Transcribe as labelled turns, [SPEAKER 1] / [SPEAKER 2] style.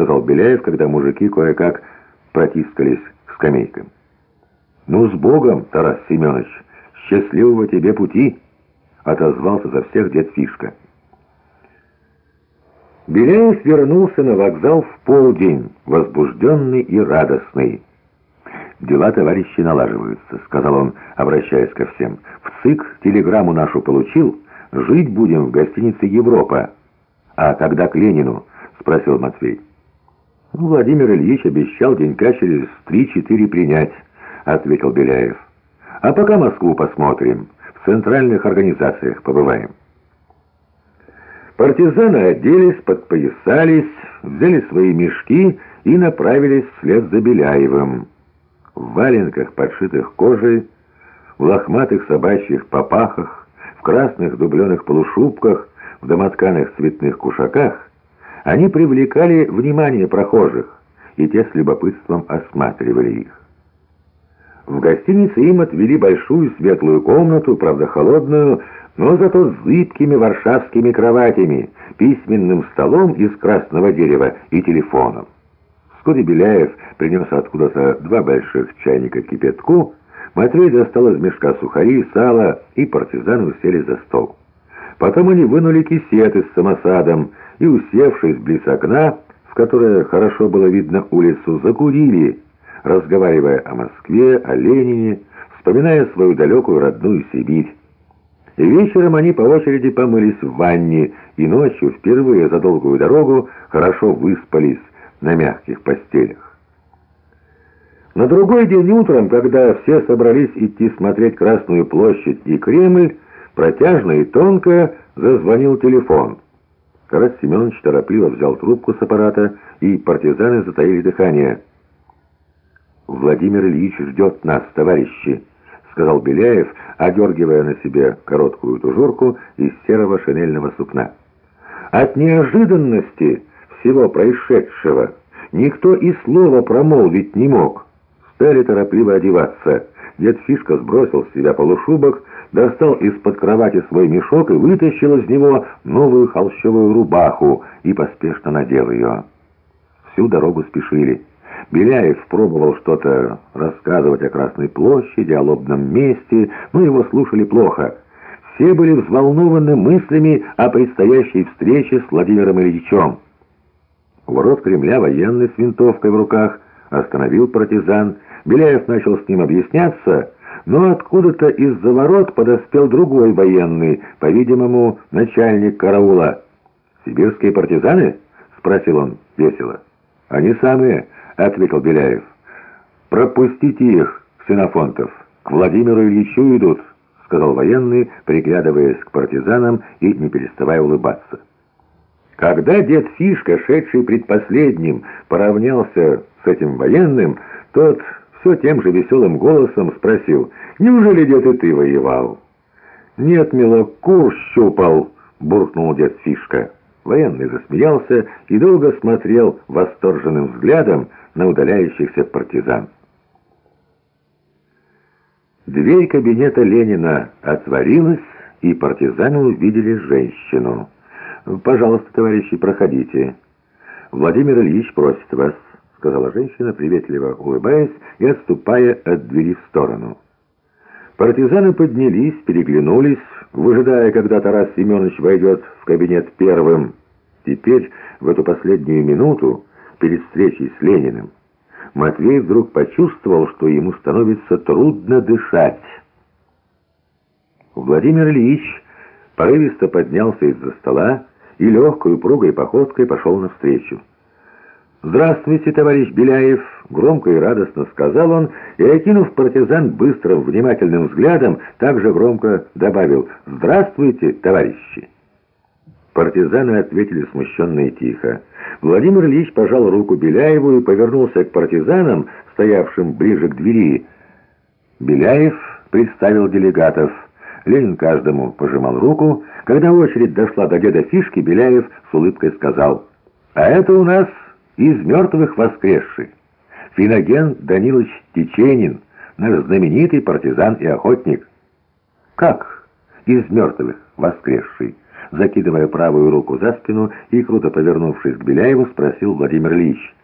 [SPEAKER 1] сказал Беляев, когда мужики кое-как протискались к скамейкам. «Ну, с Богом, Тарас Семенович! Счастливого тебе пути!» — отозвался за всех дед Фишка. Беляев вернулся на вокзал в полдень, возбужденный и радостный. «Дела, товарищи, налаживаются», — сказал он, обращаясь ко всем. «В ЦИК телеграмму нашу получил. Жить будем в гостинице «Европа». А когда к Ленину?» — спросил Матвей. «Ну, «Владимир Ильич обещал денька через три-четыре принять», — ответил Беляев. «А пока Москву посмотрим, в центральных организациях побываем». Партизаны оделись, подпоясались, взяли свои мешки и направились вслед за Беляевым. В валенках, подшитых кожей, в лохматых собачьих попахах, в красных дубленых полушубках, в домотканых цветных кушаках, они привлекали внимание прохожих, и те с любопытством осматривали их. В гостинице им отвели большую светлую комнату, правда холодную, но зато с зыбкими варшавскими кроватями, письменным столом из красного дерева и телефоном. Вскоре Беляев принес откуда-то два больших чайника кипятку, Матвей достал из мешка сухари, сало, и партизаны усели за стол. Потом они вынули кисеты с самосадом и, усевшись близ окна, в которое хорошо было видно улицу, закурили, разговаривая о Москве, о Ленине, вспоминая свою далекую родную Сибирь. И вечером они по очереди помылись в ванне, и ночью, впервые за долгую дорогу, хорошо выспались на мягких постелях. На другой день утром, когда все собрались идти смотреть Красную площадь и Кремль, протяжно и тонко зазвонил телефон. Тарас Семенович торопливо взял трубку с аппарата, и партизаны затаили дыхание. «Владимир Ильич ждет нас, товарищи», — сказал Беляев, одергивая на себе короткую тужурку из серого шинельного сукна. От неожиданности всего происшедшего никто и слова промолвить не мог. Стали торопливо одеваться. Дед Фишка сбросил с себя полушубок, достал из-под кровати свой мешок и вытащил из него новую холщовую рубаху и поспешно надел ее. Всю дорогу спешили. Беляев пробовал что-то рассказывать о Красной площади, о лобном месте, но его слушали плохо. Все были взволнованы мыслями о предстоящей встрече с Владимиром Ильичем. У ворот Кремля военный с винтовкой в руках остановил партизан. Беляев начал с ним объясняться, но откуда-то из-за ворот подоспел другой военный, по-видимому, начальник караула. «Сибирские партизаны?» — спросил он весело. «Они самые», — ответил Беляев. «Пропустите их, Ксенофонтов. К Владимиру Ильичу идут», — сказал военный, приглядываясь к партизанам и не переставая улыбаться. Когда дед Фишка, шедший предпоследним, поравнялся с этим военным, тот все тем же веселым голосом спросил, «Неужели, дед, и ты воевал?» «Нет, милок, кур щупал», — буркнул дед Фишка. Военный засмеялся и долго смотрел восторженным взглядом на удаляющихся партизан. Дверь кабинета Ленина отворилась, и партизаны увидели женщину. «Пожалуйста, товарищи, проходите. Владимир Ильич просит вас» сказала женщина, приветливо улыбаясь и отступая от двери в сторону. Партизаны поднялись, переглянулись, выжидая, когда Тарас Семенович войдет в кабинет первым. Теперь, в эту последнюю минуту, перед встречей с Лениным, Матвей вдруг почувствовал, что ему становится трудно дышать. Владимир Ильич порывисто поднялся из-за стола и легкой упругой походкой пошел навстречу. «Здравствуйте, товарищ Беляев!» — громко и радостно сказал он, и, окинув партизан быстрым, внимательным взглядом, также громко добавил «Здравствуйте, товарищи!» Партизаны ответили смущенно и тихо. Владимир Ильич пожал руку Беляеву и повернулся к партизанам, стоявшим ближе к двери. Беляев представил делегатов. Ленин каждому пожимал руку. Когда очередь дошла до деда Фишки, Беляев с улыбкой сказал «А это у нас...» из мертвых воскресший. Финоген Данилович Теченин, наш знаменитый партизан и охотник. Как из мертвых воскресший? закидывая правую руку за спину и, круто повернувшись к Беляеву, спросил Владимир Ильич,